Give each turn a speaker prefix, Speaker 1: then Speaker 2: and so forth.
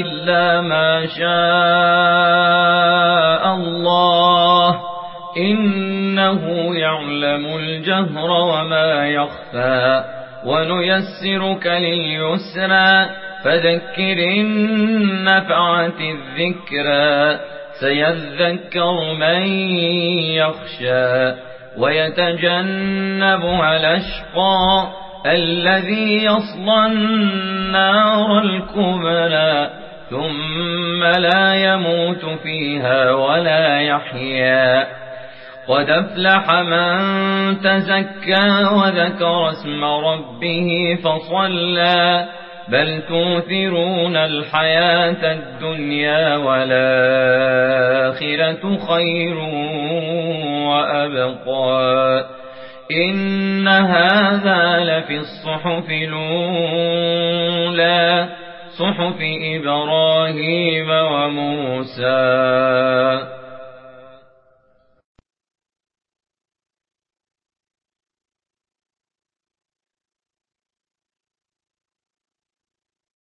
Speaker 1: إلا ما شاء الله إنه يعلم الجهر وما يخفى ونيسرك لليسرى فذكر إن نفعت الذكرى سيذكر من يخشى ويتجنبها الأشقى الذي يصلى النار الكبرى ثم لا يموت فيها ولا يحيا. قد أفلح من تزكى وذكر اسم ربه فصلى. بل توثرون الحياة الدنيا والآخرة خير وأبقى. إن هذا لفي الصحف الأولى. صحف إبراهيم وموسى